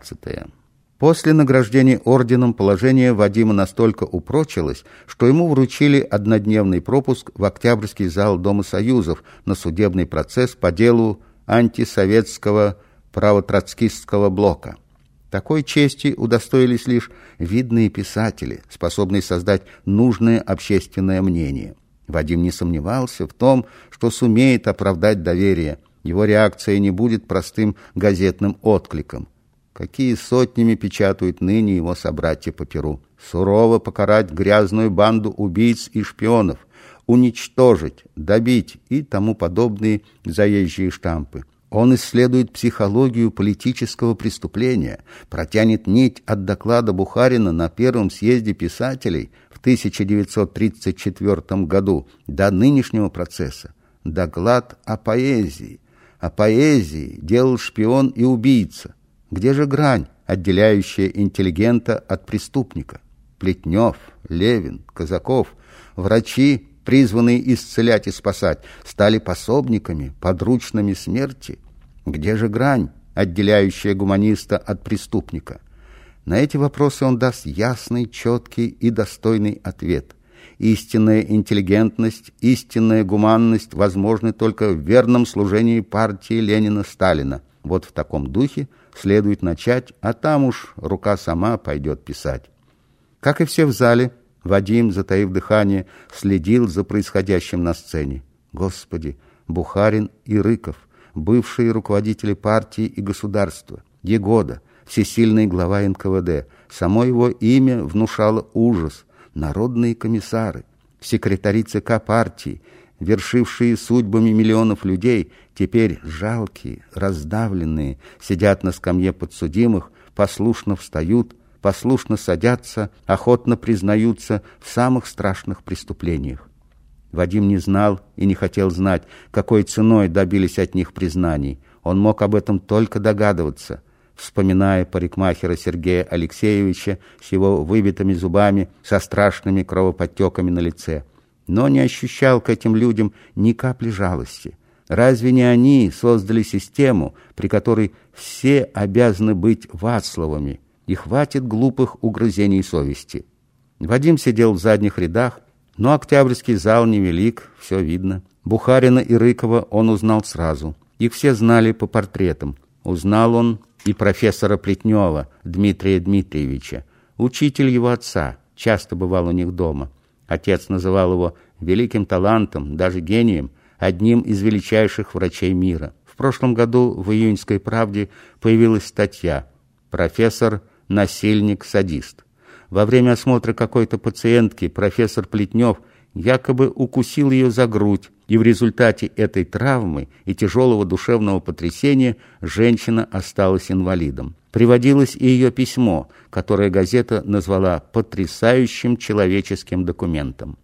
Глава 15. После награждения орденом положение Вадима настолько упрочилось, что ему вручили однодневный пропуск в Октябрьский зал Дома Союзов на судебный процесс по делу антисоветского правотроцкистского блока. Такой чести удостоились лишь видные писатели, способные создать нужное общественное мнение. Вадим не сомневался в том, что сумеет оправдать доверие. Его реакция не будет простым газетным откликом. Какие сотнями печатают ныне его собратья по Перу. Сурово покарать грязную банду убийц и шпионов, уничтожить, добить и тому подобные заезжие штампы. Он исследует психологию политического преступления, протянет нить от доклада Бухарина на Первом съезде писателей в 1934 году до нынешнего процесса. Доклад о поэзии. О поэзии делал шпион и убийца. Где же грань, отделяющая интеллигента от преступника? Плетнев, Левин, Казаков, врачи, призванные исцелять и спасать, стали пособниками, подручными смерти. Где же грань, отделяющая гуманиста от преступника? На эти вопросы он даст ясный, четкий и достойный ответ. Истинная интеллигентность, истинная гуманность возможны только в верном служении партии Ленина-Сталина. Вот в таком духе следует начать, а там уж рука сама пойдет писать. Как и все в зале, Вадим, затаив дыхание, следил за происходящим на сцене. Господи, Бухарин и Рыков, бывшие руководители партии и государства, Егода, всесильный глава НКВД. Само его имя внушало ужас. Народные комиссары, секретари ЦК партии, вершившие судьбами миллионов людей, теперь жалкие, раздавленные, сидят на скамье подсудимых, послушно встают, послушно садятся, охотно признаются в самых страшных преступлениях. Вадим не знал и не хотел знать, какой ценой добились от них признаний. Он мог об этом только догадываться, вспоминая парикмахера Сергея Алексеевича с его выбитыми зубами, со страшными кровоподтеками на лице. Но не ощущал к этим людям ни капли жалости. Разве не они создали систему, при которой все обязаны быть Вацлавами, и хватит глупых угрызений совести? Вадим сидел в задних рядах, но Октябрьский зал невелик, все видно. Бухарина и Рыкова он узнал сразу. Их все знали по портретам. Узнал он и профессора Плетнева Дмитрия Дмитриевича, учитель его отца, часто бывал у них дома. Отец называл его великим талантом, даже гением, одним из величайших врачей мира. В прошлом году в «Июньской правде» появилась статья «Профессор – насильник-садист». Во время осмотра какой-то пациентки профессор Плетнев якобы укусил ее за грудь, и в результате этой травмы и тяжелого душевного потрясения женщина осталась инвалидом. Приводилось и ее письмо, которое газета назвала «потрясающим человеческим документом».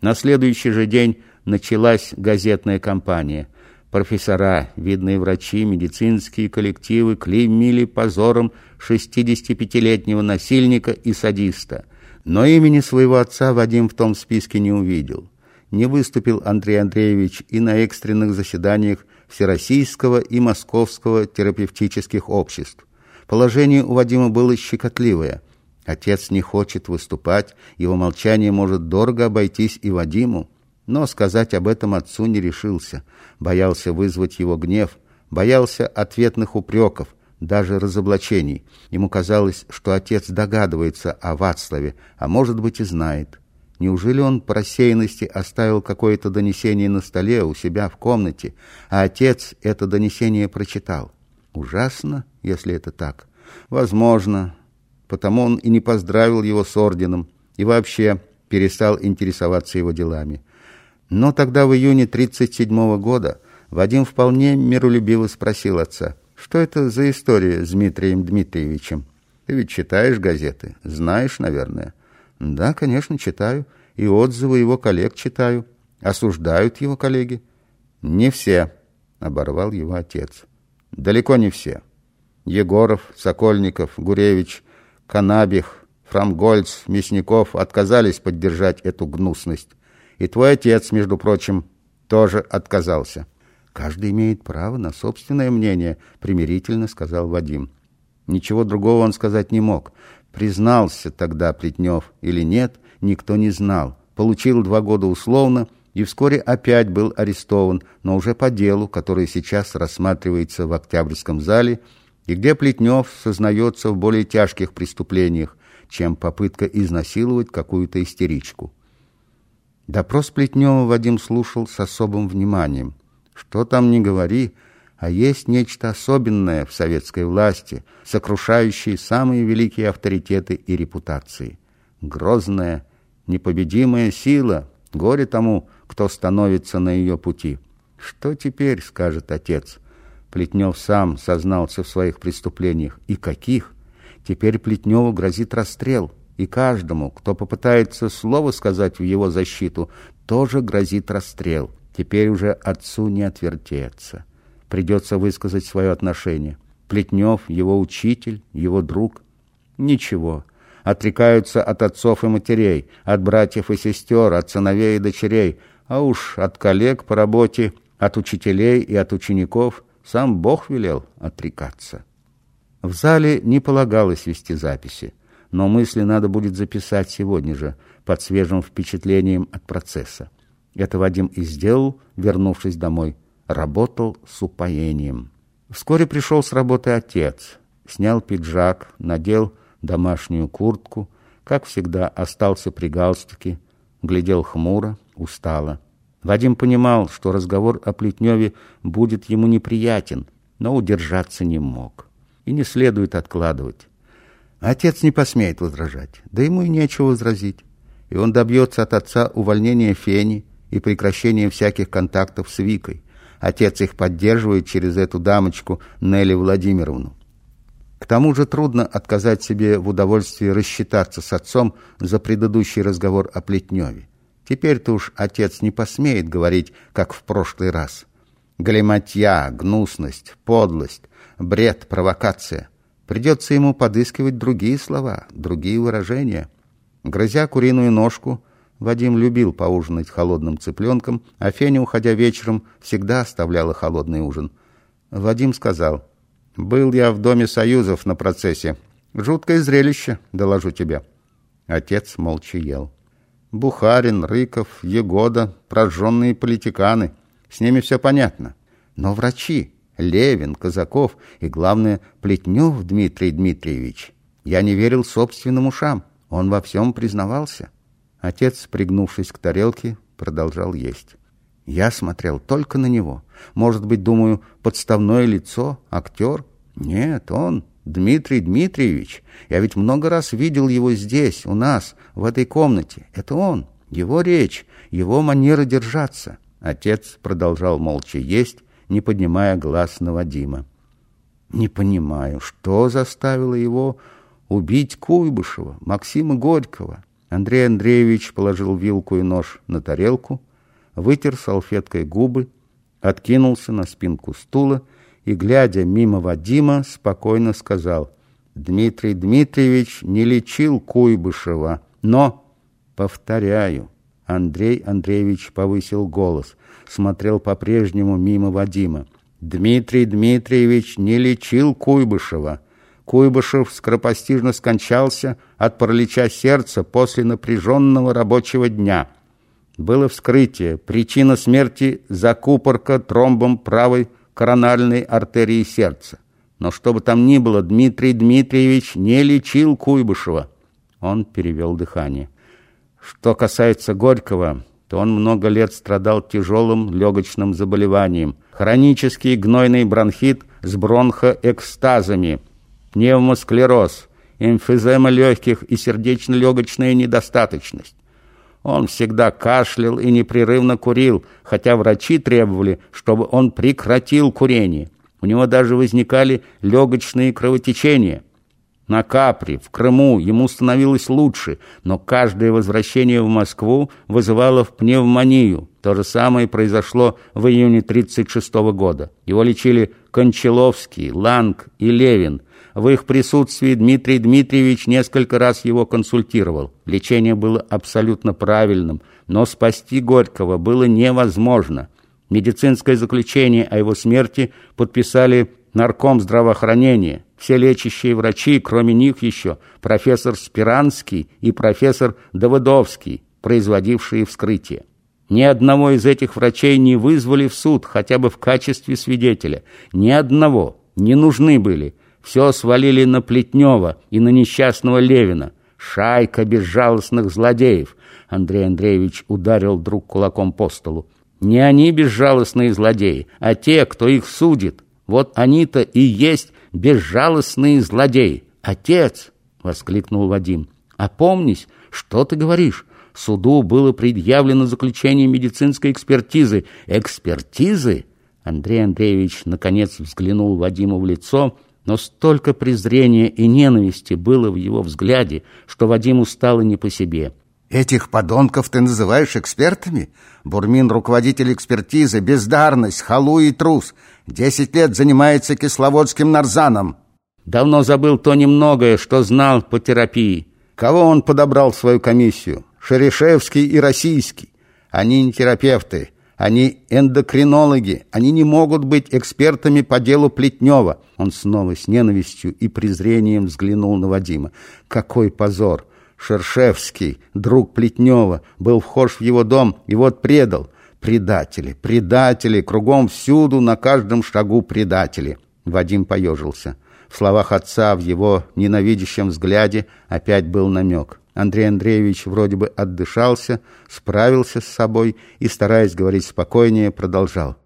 На следующий же день началась газетная кампания. Профессора, видные врачи, медицинские коллективы клеймили позором 65-летнего насильника и садиста. Но имени своего отца Вадим в том списке не увидел. Не выступил Андрей Андреевич и на экстренных заседаниях Всероссийского и Московского терапевтических обществ. Положение у Вадима было щекотливое. Отец не хочет выступать, его молчание может дорого обойтись и Вадиму. Но сказать об этом отцу не решился, боялся вызвать его гнев, боялся ответных упреков, даже разоблачений. Ему казалось, что отец догадывается о Вацлаве, а может быть и знает. Неужели он по рассеянности оставил какое-то донесение на столе у себя в комнате, а отец это донесение прочитал? Ужасно, если это так. Возможно, потому он и не поздравил его с орденом, и вообще перестал интересоваться его делами. Но тогда в июне 37 года Вадим вполне миролюбиво спросил отца, что это за история с Дмитрием Дмитриевичем? Ты ведь читаешь газеты, знаешь, наверное. Да, конечно, читаю, и отзывы его коллег читаю. Осуждают его коллеги? Не все, оборвал его отец. Далеко не все. Егоров, Сокольников, Гуревич, Канабих, Фрамгольц, Мясников отказались поддержать эту гнусность. И твой отец, между прочим, тоже отказался. Каждый имеет право на собственное мнение, примирительно сказал Вадим. Ничего другого он сказать не мог. Признался тогда Плетнев или нет, никто не знал. Получил два года условно и вскоре опять был арестован, но уже по делу, которое сейчас рассматривается в Октябрьском зале, и где Плетнев сознается в более тяжких преступлениях, чем попытка изнасиловать какую-то истеричку. Допрос Плетнева Вадим слушал с особым вниманием. Что там не говори, а есть нечто особенное в советской власти, сокрушающее самые великие авторитеты и репутации. Грозная, непобедимая сила, горе тому, кто становится на ее пути. Что теперь, скажет отец? Плетнев сам сознался в своих преступлениях. И каких? Теперь Плетневу грозит расстрел. И каждому, кто попытается слово сказать в его защиту, тоже грозит расстрел. Теперь уже отцу не отвертеться. Придется высказать свое отношение. Плетнев, его учитель, его друг. Ничего. Отрекаются от отцов и матерей, от братьев и сестер, от сыновей и дочерей, а уж от коллег по работе, от учителей и от учеников сам Бог велел отрекаться. В зале не полагалось вести записи, но мысли надо будет записать сегодня же, под свежим впечатлением от процесса. Это Вадим и сделал, вернувшись домой. Работал с упоением. Вскоре пришел с работы отец. Снял пиджак, надел домашнюю куртку, как всегда остался при галстуке, глядел хмуро, устало. Вадим понимал, что разговор о Плетневе будет ему неприятен, но удержаться не мог и не следует откладывать. Отец не посмеет возражать, да ему и нечего возразить. И он добьется от отца увольнения Фени и прекращения всяких контактов с Викой. Отец их поддерживает через эту дамочку Нелли Владимировну. К тому же трудно отказать себе в удовольствии рассчитаться с отцом за предыдущий разговор о Плетневе. Теперь-то уж отец не посмеет говорить, как в прошлый раз. Галиматья, гнусность, подлость, бред, провокация. Придется ему подыскивать другие слова, другие выражения. Грызя куриную ножку, Вадим любил поужинать холодным цыпленком, а Феня, уходя вечером, всегда оставляла холодный ужин. Вадим сказал, «Был я в Доме Союзов на процессе. Жуткое зрелище, доложу тебе». Отец молча ел. Бухарин, Рыков, Егода, прожженные политиканы. С ними все понятно. Но врачи, Левин, Казаков и, главное, Плетнев Дмитрий Дмитриевич. Я не верил собственным ушам. Он во всем признавался. Отец, пригнувшись к тарелке, продолжал есть. Я смотрел только на него. Может быть, думаю, подставное лицо, актер? Нет, он, Дмитрий Дмитриевич. Я ведь много раз видел его здесь, у нас, в этой комнате. Это он, его речь, его манера держаться. Отец продолжал молча есть, не поднимая глаз на Вадима. Не понимаю, что заставило его убить Куйбышева, Максима Горького. Андрей Андреевич положил вилку и нож на тарелку, вытер салфеткой губы, откинулся на спинку стула и, глядя мимо Вадима, спокойно сказал, «Дмитрий Дмитриевич не лечил Куйбышева, но, повторяю, Андрей Андреевич повысил голос, смотрел по-прежнему мимо Вадима. Дмитрий Дмитриевич не лечил Куйбышева. Куйбышев скоропостижно скончался от паралича сердца после напряженного рабочего дня. Было вскрытие. Причина смерти – закупорка тромбом правой корональной артерии сердца. Но что бы там ни было, Дмитрий Дмитриевич не лечил Куйбышева. Он перевел дыхание. Что касается Горького, то он много лет страдал тяжелым легочным заболеванием, хронический гнойный бронхит с бронхоэкстазами, пневмосклероз, эмфизема легких и сердечно-легочная недостаточность. Он всегда кашлял и непрерывно курил, хотя врачи требовали, чтобы он прекратил курение. У него даже возникали легочные кровотечения – на Капри, в Крыму ему становилось лучше, но каждое возвращение в Москву вызывало в пневмонию. То же самое произошло в июне 1936 года. Его лечили Кончаловский, Ланг и Левин. В их присутствии Дмитрий Дмитриевич несколько раз его консультировал. Лечение было абсолютно правильным, но спасти Горького было невозможно. Медицинское заключение о его смерти подписали нарком здравоохранения – все лечащие врачи, кроме них еще профессор Спиранский и профессор Давыдовский, производившие вскрытие. Ни одного из этих врачей не вызвали в суд, хотя бы в качестве свидетеля. Ни одного. Не нужны были. Все свалили на Плетнева и на несчастного Левина. Шайка безжалостных злодеев. Андрей Андреевич ударил друг кулаком по столу. Не они безжалостные злодеи, а те, кто их судит. Вот они-то и есть безжалостные злодеи. Отец! — воскликнул Вадим. «Опомнись, что ты говоришь? Суду было предъявлено заключение медицинской экспертизы. Экспертизы? Андрей Андреевич наконец взглянул Вадиму в лицо, но столько презрения и ненависти было в его взгляде, что Вадиму стало не по себе. «Этих подонков ты называешь экспертами? Бурмин — руководитель экспертизы, бездарность, халу и трус. Десять лет занимается кисловодским нарзаном». Давно забыл то немногое, что знал по терапии. Кого он подобрал в свою комиссию? Шерешевский и Российский. Они не терапевты, они эндокринологи, они не могут быть экспертами по делу Плетнева. Он снова с ненавистью и презрением взглянул на Вадима. Какой позор! Шершевский, друг Плетнева, был вхож в его дом и вот предал. Предатели, предатели, кругом всюду, на каждом шагу предатели. Вадим поежился. В словах отца, в его ненавидящем взгляде опять был намек. Андрей Андреевич вроде бы отдышался, справился с собой и, стараясь говорить спокойнее, продолжал.